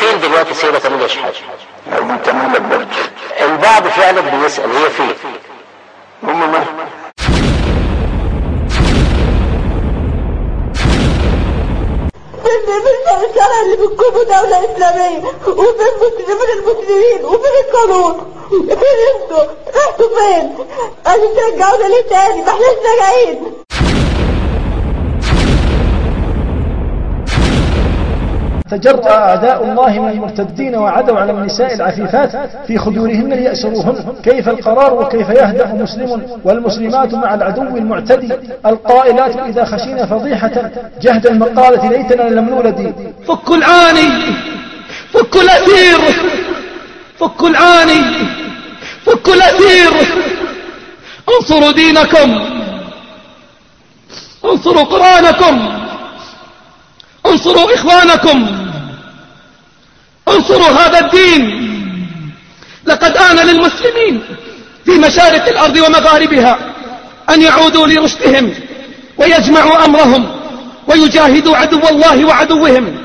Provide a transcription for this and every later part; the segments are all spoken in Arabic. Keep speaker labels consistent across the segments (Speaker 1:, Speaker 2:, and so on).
Speaker 1: فين دلوقتي السيدة كاميليا شحاتة
Speaker 2: ما انت مالك برضه
Speaker 1: البعض فعلا بيسأل هي فين؟
Speaker 2: هم ما
Speaker 3: فين فين الشرع اللي بتكون دولة إسلامية وفين فين المسلمين؟ وفين القانون؟ فين أنتوا؟ رحتوا فين؟ عشان ترجعونا ليه تاني ما احناش راجعين
Speaker 4: تجرأ أعداء الله من المرتدين وعدوا على النساء العفيفات في خدورهن ليأسروهن. كيف القرار وكيف يهدأ مسلم والمسلمات مع العدو المعتدي؟ القائلات إذا خشينا فضيحة جهد المقالة ليتنا لم نولد.
Speaker 5: فك العاني فك الأسير فك العاني فك الأسير انصروا دينكم انصروا قرآنكم انصروا إخوانكم. انصروا هذا الدين. لقد آن للمسلمين في مشارق الأرض ومغاربها أن يعودوا لرشدهم ويجمعوا أمرهم ويجاهدوا عدو الله وعدوهم.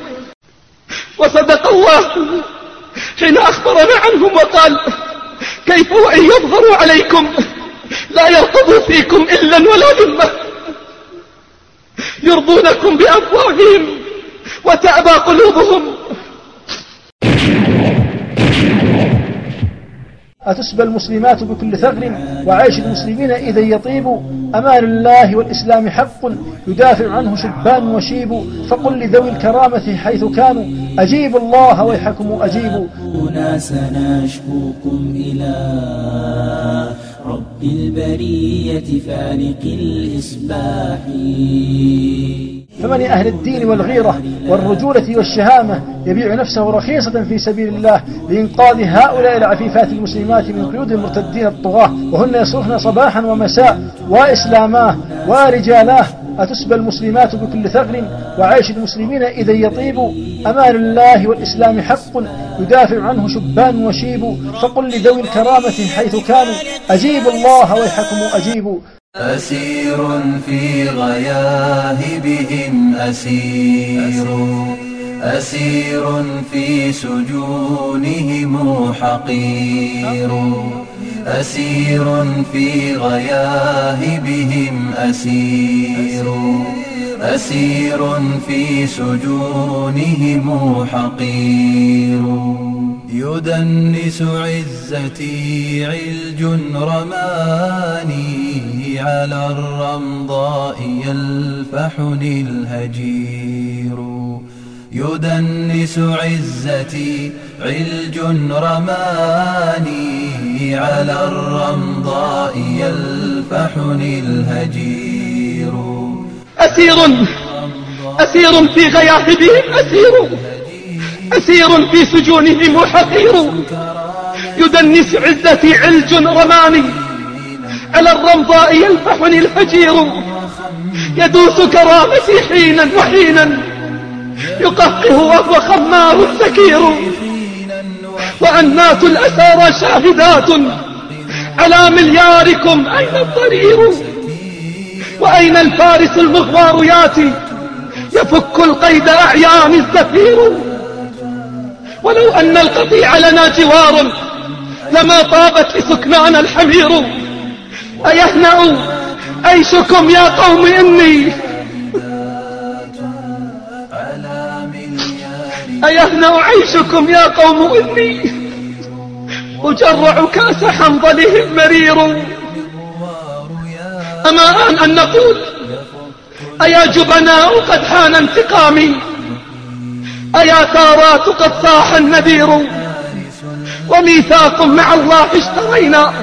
Speaker 5: وصدق الله حين أخبرنا عنهم وقال كيف وإن يظهروا عليكم لا يرقبوا فيكم إلا ولا ذمة. يرضونكم بأفواههم وتأبى قلوبهم.
Speaker 4: أتسبى المسلمات بكل ثغر؟ وعيش المسلمين إذا يطيب؟ أمان الله والإسلام حق يدافع عنه شبان وشيب. فقل لذوي الكرامة حيث كانوا. أجيبوا الله ويحكم أجيبوا.
Speaker 6: هنا سنشكوكم إلى رب البرية فالق الإصباح.
Speaker 4: فمن أهل الدين والغيرة والرجولة والشهامة يبيع نفسه رخيصة في سبيل الله لإنقاذ هؤلاء العفيفات المسلمات من قيود المرتدين الطغاة وهن يصرفن صباحا ومساء. وإسلاماه ورجالاه أتسبى المسلمات بكل ثغر؟ وعيش المسلمين إذا يطيب؟ أمان الله والإسلام حق يدافع عنه شبان وشيب. فقل لذوي الكرامة حيث كانوا. أجيبوا الله ويحكم أجيبوا
Speaker 6: أسير في غياهبهم أسير أسير في سجونهم حقير أسير في غياهبهم أسير أسير في سجونهم حقير. يدنس عزتي علج رماني على الرمضاء يلفحني الهجير يدنس عزتي علج رماني على الرمضاء يلفحني الهجير
Speaker 5: أسير أسير في غياهبهم أسير. أسير في سجونهم حقير يدنس عزتي علج رماني. على الرمضاء يلفحني الحجير يدوس كرامتي حينا وحينا. يقهقه وهو خمار سكير وأنات الأسارى شاهدات. على ملياركم أين الضرير؟ وأين الفارس المغوار ياتي؟ يفك القيد أعيان الزفير. ولو أن القطيع لنا جوار لما طابت لسكنان الحمير. أيهنأ؟ عيشكم يا قوم إني؟ أيهنأ عيشكم يا قوم إني؟ أجرع كأس حنظلهم مرير. أما آن أن نقول أيا جبناء قد حان انتقامي؟ أيا ثارات قد صاح النذير؟ وميثاق مع الله اشترينا.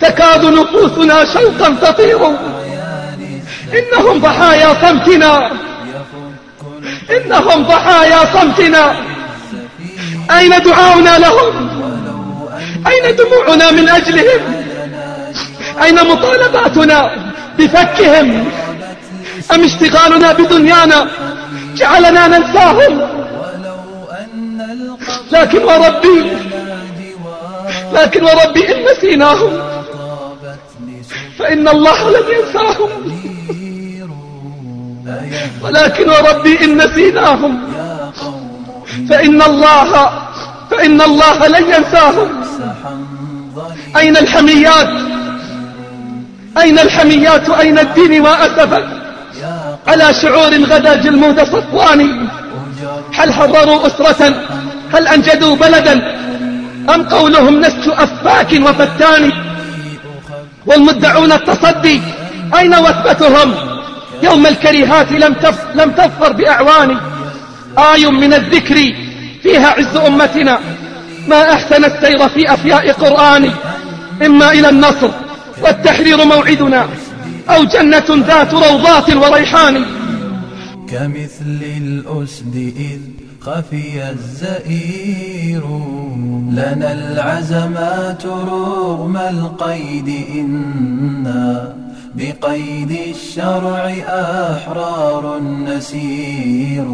Speaker 5: تكاد نفوسنا شوقا تطير. إنهم ضحايا صمتنا. إنهم ضحايا صمتنا. أين دعاؤنا لهم؟ أين دموعنا من أجلهم؟ أين مطالباتنا بفكهم؟ أم اشتغالنا بدنيانا؟ جعلنا ننساهم. لكن وربي لكن وربي إن نسيناهم. فإن الله لم ينساهم. ولكن وربي إن نسيناهم. فإن الله فإن الله لن ينساهم. أين الحميات؟ أين الحميات؟ أين الدين وأسفت على شعور غدا جلمود صفواني هل حرروا أسرة؟ هل أنجدوا بلدا؟ أم قولهم نسج أفاك وفتان؟ والمدعون التصدي أين وثبتهم؟ يوم الكريهات لم تف لم تظفر بأعوان آي من الذكر فيها عز أمتنا. ما أحسن السير في أفياء قرآن إما إلى النصر والتحرير موعدنا. أو جنة ذات روضات وريحان.
Speaker 6: كمثل الأسد إذ خفي الزئير لنا العزمات رغم القيد إنا بقيد الشرع أحرار نسير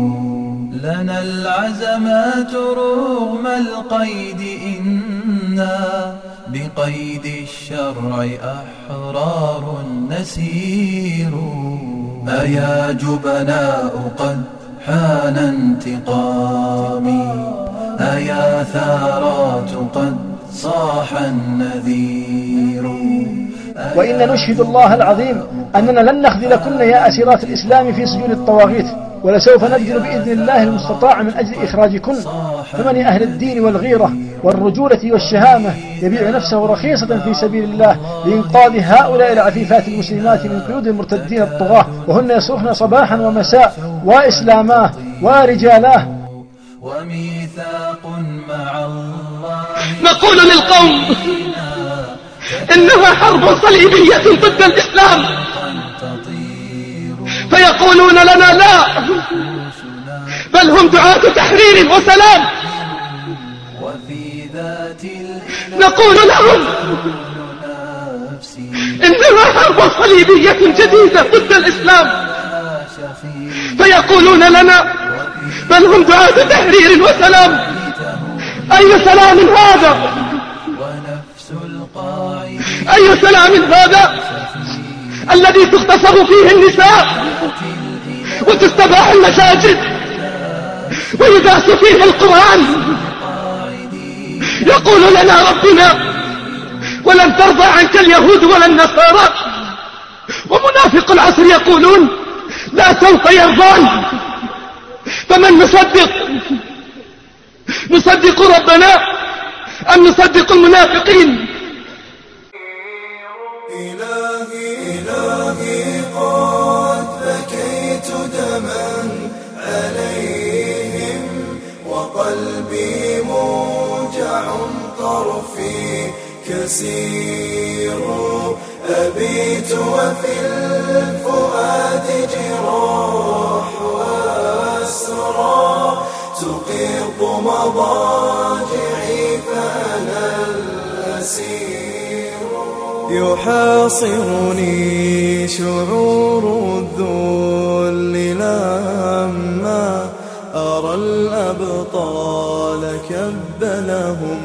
Speaker 6: لنا العزمات رغم القيد إنا بقيد الشرع أحرار نسير أيا جبناء قد حان انتقامي أيا ثارات قد صاح النذير.
Speaker 4: وإن نشهد الله العظيم أننا لن نخذلكن يا أسيرات الإسلام في سجون الطواغيت. ولسوف نبذل بإذن الله المستطاع من أجل إخراجكن. فمن أهل الدين والغيرة والرجولة والشهامة يبيع نفسه رخيصة في سبيل الله لإنقاذ هؤلاء العفيفات المسلمات من قيود المرتدين الطغاة وهن يصرخن صباحا ومساء وإسلاماه ورجالاه.
Speaker 6: وميثاق مع الله
Speaker 5: نقول للقوم إنها حرب صليبية ضد الإسلام. فيقولون لنا لا. بل هم دعاة تحرير وسلام. نقول لهم إنها حرب صليبية جديدة ضد الإسلام. فيقولون لنا بل هم دعاة تحرير وسلام. أي سلام هذا؟ أي سلام هذا؟ الذي تغتصب فيه النساء وتستباح المساجد ويداس فيه القرآن. يقول لنا ربنا ولن ترضى عنك اليهود ولا النصارى. ومنافق العصر يقولون لا سوف يرضون فمن نصدق؟ نصدق ربنا أم نصدق المنافقين؟
Speaker 7: وقلبي موجع طرفي كسير أبيت وفي الفؤاد جراح وأسرى. تقيض مضاجعي فأنا الأسير. يحاصرني شعور الذل لما الأبطال كب لهم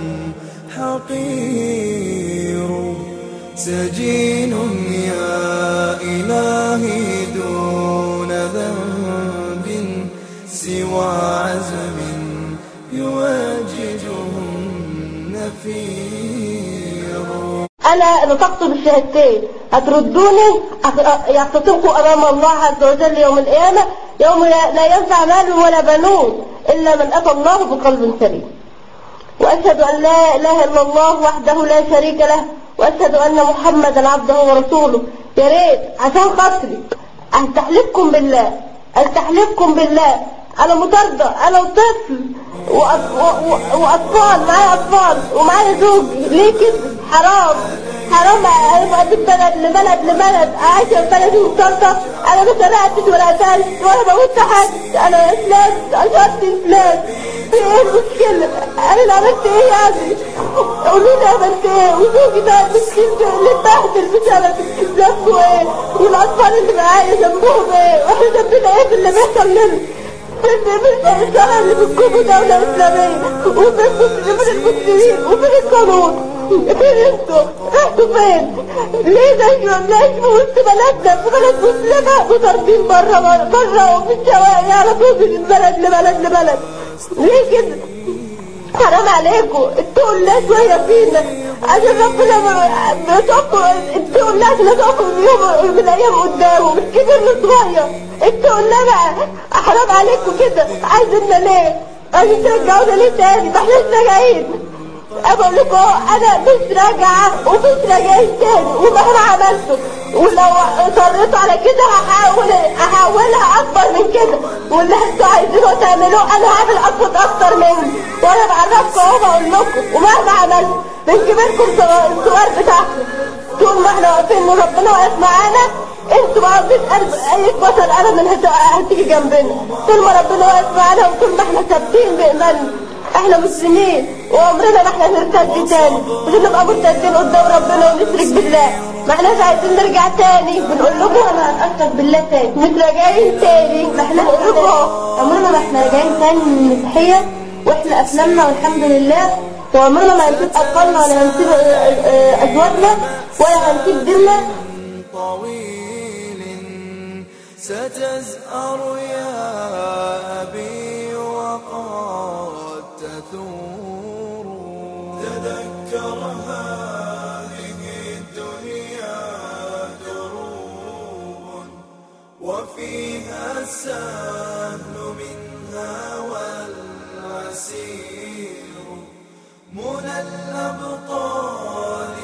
Speaker 7: حقير. سجين يا إلهي دون ذنب سوى عزم يواجههم نفير.
Speaker 3: أنا نطقت بالشهادتين هتردوني يختصمكم أمام الله عز وجل يوم القيامة؟ يوم لا ينفع مال ولا بنون إلا من أتى الله بقلب سليم. وأشهد أن لا إله إلا الله وحده لا شريك له. وأشهد أن محمدا عبده ورسوله. يا ريت عشان خاطري. استحلفكم بالله. استحلفكم بالله. أنا مطاردة أنا وطفل وأط- و- و- وأطفال. معايا أطفال. ومعايا زوجي ليه كده؟ حرام. حرام من بلد لبلد لبلد عايشة في بلدي مطاردة أنا ما سرقتش ولا قتلت ولا بموت حد أنا إسلام اشهدت إسلام. في إيه المشكلة؟ أنا اللي عملت إيه يعني قولوا لي عملت إيه؟ وزوجي ده مسكين اللي اتبهدل بسبب ذنبه إيه؟ والأطفال اللي معايا ذنبهم إيه؟ وإحنا ذنبنا إيه في اللي بيحصل لنا؟ من الشرع اللي بتكونوا دولة إسلامية وفين من المسلمين وفين القانون. أنتوا؟ رحتوا فين؟ ليه دايما في وسط بلدنا في بلد مسلمة وضاربين بره بره وفي الشوارع على طول من بلد لبلد لبلد ليه كده حرام عليكم اتقوا الله شوية فينا عشان ربنا بيتوقوا اتقوا الله عشان اتوقوا من يوم من الأيام قدامه من كبير لصغير اتقوا الله بقى حرام عليكم كده عايزيننا ليه؟ عايزين ترجعونا ليه تاني؟ ما احناش راجعين أقول لكم أنا مش راجعه ومش راجعين تاني ومهما عملته. ولو اصريتوا على كده هحاول احولها أكبر من كده. واللي أنتوا عايزينه تعملوه أنا هعمل أكبر أكتر منه. وأنا بعرفكم اهو بقول لكم ومهما عملت بنجيبلكم الصور بتاعكم. طول ما إحنا واقفين وربنا واقف معانا أنتوا عاوزين قلب أي بطل هت- هتيجي جنبنا. طول ما ربنا واقف معانا وطول ما إحنا ثابتين بإيماننا. إحنا مسلمين وعمرنا ما إحنا نرتد تاني مش نبقى مرتدين قدام ربنا ونشرك بالله ما احناش عايزين نرجع تاني بنقول لكم أنا هنأثر بالله تاني. مش راجعين تاني. ما إحنا بنقول لكم عمرنا ما إحنا راجعين تاني من المسيحية وإحنا أسلمنا والحمد لله. وعمرنا ما هنسيب أطفالنا ولا هنسيب آه، آه، أزواجنا ولا هنسيب ديننا.
Speaker 7: طويل ستزأر يا أبي. وفيها السهل منها والعسير منى الأبطال